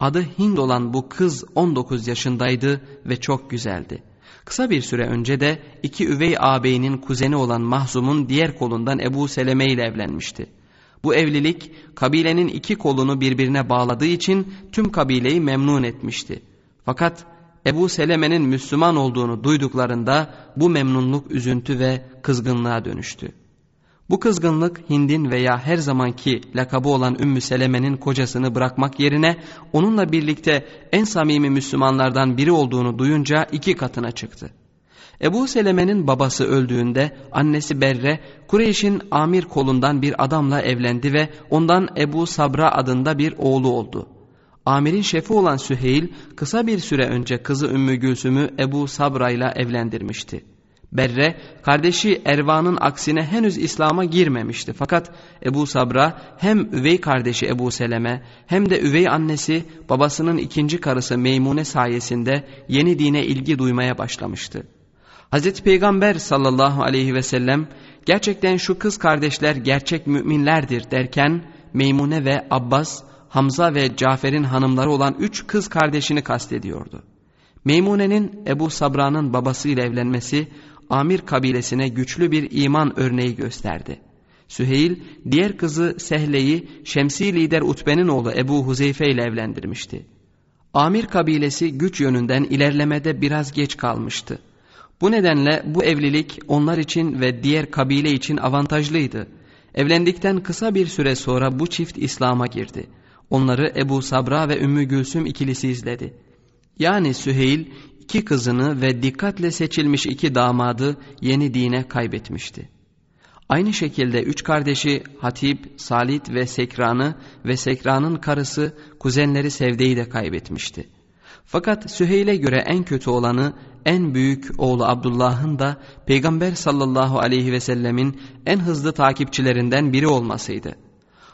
Adı Hind olan bu kız 19 yaşındaydı ve çok güzeldi. Kısa bir süre önce de iki üvey ağabeyinin kuzeni olan Mahzum'un diğer kolundan Ebu Seleme ile evlenmişti. Bu evlilik kabilenin iki kolunu birbirine bağladığı için tüm kabileyi memnun etmişti. Fakat Ebu Seleme'nin Müslüman olduğunu duyduklarında bu memnunluk üzüntü ve kızgınlığa dönüştü. Bu kızgınlık Hind'in veya her zamanki lakabı olan Ümmü Seleme'nin kocasını bırakmak yerine onunla birlikte en samimi Müslümanlardan biri olduğunu duyunca iki katına çıktı. Ebu Seleme'nin babası öldüğünde annesi Berre Kureyş'in amir kolundan bir adamla evlendi ve ondan Ebu Sabra adında bir oğlu oldu. Amirin şefi olan Süheyl kısa bir süre önce kızı Ümmü Gülsüm'ü Ebu Sabra ile evlendirmişti. Berre kardeşi Ervan'ın aksine henüz İslam'a girmemişti. Fakat Ebu Sabra hem üvey kardeşi Ebu Seleme hem de üvey annesi babasının ikinci karısı Meymune sayesinde yeni dine ilgi duymaya başlamıştı. Hazreti Peygamber sallallahu aleyhi ve sellem gerçekten şu kız kardeşler gerçek müminlerdir derken Meymune ve Abbas, Hamza ve Cafer'in hanımları olan üç kız kardeşini kastediyordu. Meymune'nin Ebu Sabra'nın babasıyla evlenmesi Amir kabilesine güçlü bir iman örneği gösterdi. Süheyl diğer kızı Sehle'yi Şemsi lider Utbe'nin oğlu Ebu Huzeyfe ile evlendirmişti. Amir kabilesi güç yönünden ilerlemede biraz geç kalmıştı. Bu nedenle bu evlilik onlar için ve diğer kabile için avantajlıydı. Evlendikten kısa bir süre sonra bu çift İslam'a girdi. Onları Ebu Sabra ve Ümmü Gülsüm ikilisi izledi. Yani Süheyl iki kızını ve dikkatle seçilmiş iki damadı yeni dine kaybetmişti. Aynı şekilde üç kardeşi Hatip, Salit ve Sekran'ı ve Sekran'ın karısı kuzenleri Sevde'yi de kaybetmişti. Fakat Süheyl'e göre en kötü olanı en büyük oğlu Abdullah'ın da Peygamber sallallahu aleyhi ve sellemin en hızlı takipçilerinden biri olmasıydı.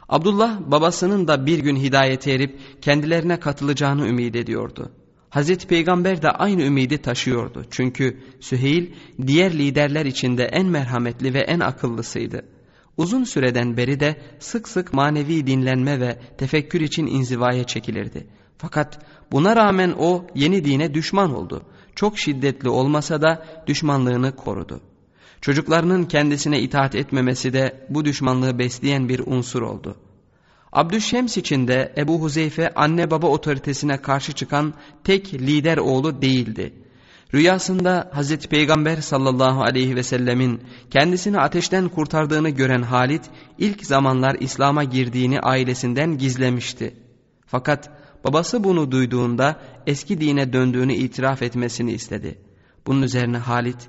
Abdullah babasının da bir gün hidayete erip kendilerine katılacağını ümit ediyordu. Hazreti Peygamber de aynı ümidi taşıyordu. Çünkü Süheyl diğer liderler içinde en merhametli ve en akıllısıydı. Uzun süreden beri de sık sık manevi dinlenme ve tefekkür için inzivaya çekilirdi. Fakat buna rağmen o yeni dine düşman oldu. Çok şiddetli olmasa da düşmanlığını korudu. Çocuklarının kendisine itaat etmemesi de bu düşmanlığı besleyen bir unsur oldu. Abdüşşems için de Ebu Huzeyfe anne baba otoritesine karşı çıkan tek lider oğlu değildi. Rüyasında Hazreti Peygamber sallallahu aleyhi ve sellemin kendisini ateşten kurtardığını gören Halit ilk zamanlar İslam'a girdiğini ailesinden gizlemişti. Fakat babası bunu duyduğunda eski dine döndüğünü itiraf etmesini istedi. Bunun üzerine Halit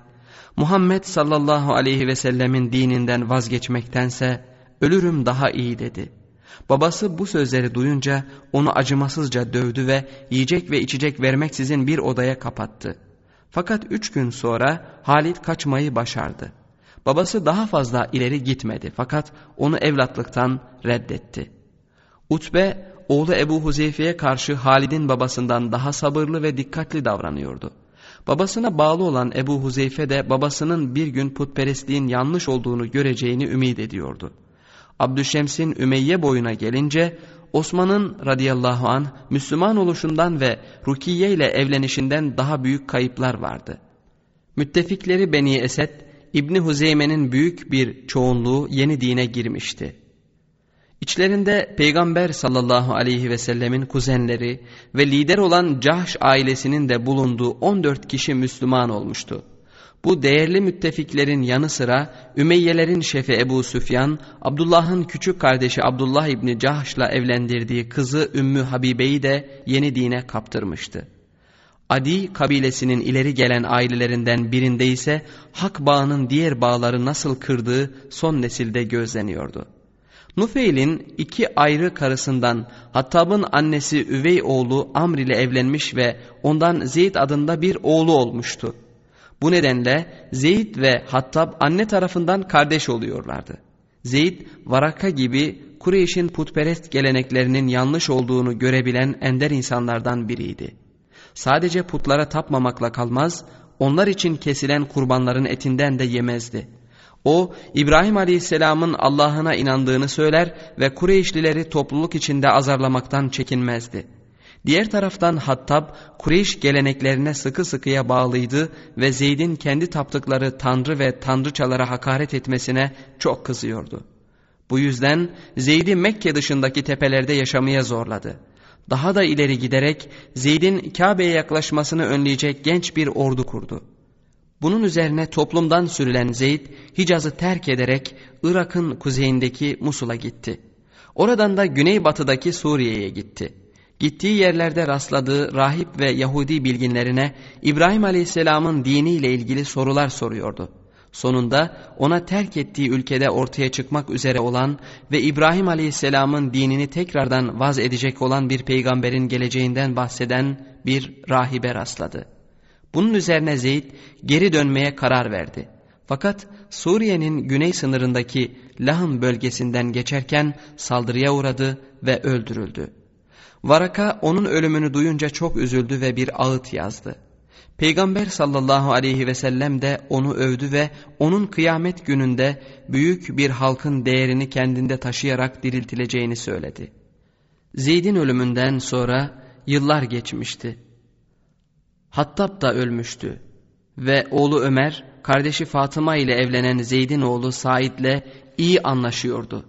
Muhammed sallallahu aleyhi ve sellemin dininden vazgeçmektense ölürüm daha iyi dedi.'' Babası bu sözleri duyunca onu acımasızca dövdü ve yiyecek ve içecek vermeksizin bir odaya kapattı. Fakat üç gün sonra Halit kaçmayı başardı. Babası daha fazla ileri gitmedi fakat onu evlatlıktan reddetti. Utbe oğlu Ebu Huzeyfe'ye karşı Halid'in babasından daha sabırlı ve dikkatli davranıyordu. Babasına bağlı olan Ebu Huzeyfe de babasının bir gün putperestliğin yanlış olduğunu göreceğini ümit ediyordu. Abdüşşems'in Ümeyye boyuna gelince Osman'ın radıyallahu an Müslüman oluşundan ve Rukiye ile evlenişinden daha büyük kayıplar vardı. Müttefikleri Beni Esed, İbni Huzeyme'nin büyük bir çoğunluğu yeni dine girmişti. İçlerinde Peygamber sallallahu aleyhi ve sellemin kuzenleri ve lider olan Cahş ailesinin de bulunduğu 14 kişi Müslüman olmuştu. Bu değerli müttefiklerin yanı sıra Ümeyyelerin şefi Ebu Süfyan, Abdullah'ın küçük kardeşi Abdullah İbni Cahş'la evlendirdiği kızı Ümmü Habibe'yi de yeni dine kaptırmıştı. Adi kabilesinin ileri gelen ailelerinden birinde ise hak bağının diğer bağları nasıl kırdığı son nesilde gözleniyordu. Nufeil'in iki ayrı karısından Hattab'ın annesi üvey oğlu Amr ile evlenmiş ve ondan Zeyd adında bir oğlu olmuştu. Bu nedenle Zeyd ve Hattab anne tarafından kardeş oluyorlardı. Zeyd, Varaka gibi Kureyş'in putperest geleneklerinin yanlış olduğunu görebilen ender insanlardan biriydi. Sadece putlara tapmamakla kalmaz, onlar için kesilen kurbanların etinden de yemezdi. O, İbrahim Aleyhisselam'ın Allah'ına inandığını söyler ve Kureyşlileri topluluk içinde azarlamaktan çekinmezdi. Diğer taraftan Hattab Kureyş geleneklerine sıkı sıkıya bağlıydı ve Zeyd'in kendi taptıkları tanrı ve tanrıçalara hakaret etmesine çok kızıyordu. Bu yüzden Zeyd'i Mekke dışındaki tepelerde yaşamaya zorladı. Daha da ileri giderek Zeyd'in Kabe'ye yaklaşmasını önleyecek genç bir ordu kurdu. Bunun üzerine toplumdan sürülen Zeyd Hicaz'ı terk ederek Irak'ın kuzeyindeki Musul'a gitti. Oradan da güneybatıdaki Suriye'ye gitti. Gittiği yerlerde rastladığı rahip ve Yahudi bilginlerine İbrahim Aleyhisselam'ın diniyle ilgili sorular soruyordu. Sonunda ona terk ettiği ülkede ortaya çıkmak üzere olan ve İbrahim Aleyhisselam'ın dinini tekrardan vaz edecek olan bir peygamberin geleceğinden bahseden bir rahibe rastladı. Bunun üzerine Zeyd geri dönmeye karar verdi. Fakat Suriye'nin güney sınırındaki Lahım bölgesinden geçerken saldırıya uğradı ve öldürüldü. Varaka onun ölümünü duyunca çok üzüldü ve bir ağıt yazdı. Peygamber sallallahu aleyhi ve sellem de onu övdü ve onun kıyamet gününde büyük bir halkın değerini kendinde taşıyarak diriltileceğini söyledi. Zeyd'in ölümünden sonra yıllar geçmişti. Hattab da ölmüştü ve oğlu Ömer kardeşi Fatıma ile evlenen Zeyd'in oğlu Said'le iyi anlaşıyordu.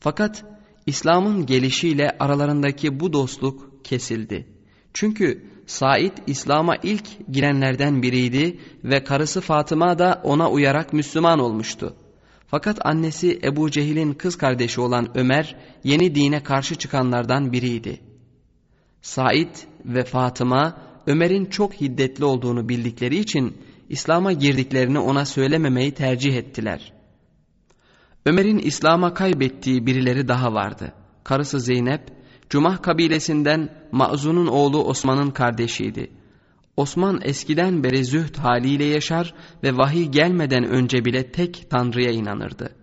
Fakat İslam'ın gelişiyle aralarındaki bu dostluk kesildi. Çünkü Said İslam'a ilk girenlerden biriydi ve karısı Fatıma da ona uyarak Müslüman olmuştu. Fakat annesi Ebu Cehil'in kız kardeşi olan Ömer yeni dine karşı çıkanlardan biriydi. Said ve Fatıma Ömer'in çok hiddetli olduğunu bildikleri için İslam'a girdiklerini ona söylememeyi tercih ettiler. Ömer'in İslam'a kaybettiği birileri daha vardı. Karısı Zeynep, Cumah kabilesinden Ma'zun'un oğlu Osman'ın kardeşiydi. Osman eskiden beri zühd haliyle yaşar ve vahiy gelmeden önce bile tek Tanrı'ya inanırdı.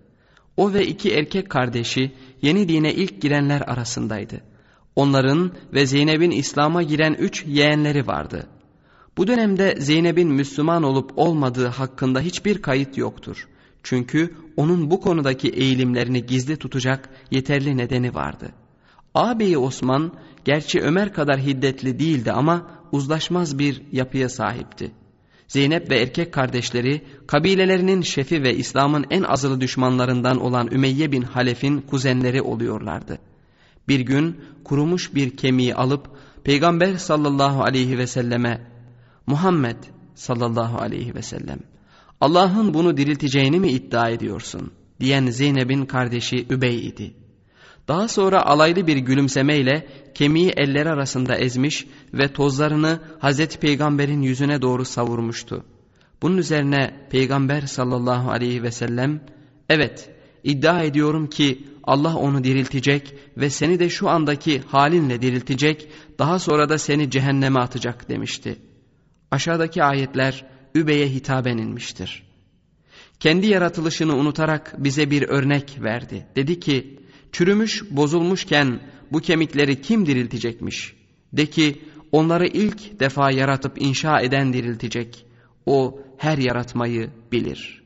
O ve iki erkek kardeşi yeni dine ilk girenler arasındaydı. Onların ve Zeynep'in İslam'a giren üç yeğenleri vardı. Bu dönemde Zeynep'in Müslüman olup olmadığı hakkında hiçbir kayıt yoktur. Çünkü onun bu konudaki eğilimlerini gizli tutacak yeterli nedeni vardı. Ağabeyi Osman gerçi Ömer kadar hiddetli değildi ama uzlaşmaz bir yapıya sahipti. Zeynep ve erkek kardeşleri kabilelerinin şefi ve İslam'ın en azılı düşmanlarından olan Ümeyye bin Halef'in kuzenleri oluyorlardı. Bir gün kurumuş bir kemiği alıp Peygamber sallallahu aleyhi ve selleme Muhammed sallallahu aleyhi ve sellem Allah'ın bunu dirilteceğini mi iddia ediyorsun? diyen Zeynep'in kardeşi Übey idi. Daha sonra alaylı bir gülümsemeyle kemiği eller arasında ezmiş ve tozlarını Hazreti Peygamber'in yüzüne doğru savurmuştu. Bunun üzerine Peygamber sallallahu aleyhi ve sellem evet iddia ediyorum ki Allah onu diriltecek ve seni de şu andaki halinle diriltecek daha sonra da seni cehenneme atacak demişti. Aşağıdaki ayetler Übey'e hitaben inmiştir. Kendi yaratılışını unutarak bize bir örnek verdi. Dedi ki çürümüş bozulmuşken bu kemikleri kim diriltecekmiş? De ki onları ilk defa yaratıp inşa eden diriltecek. O her yaratmayı bilir.''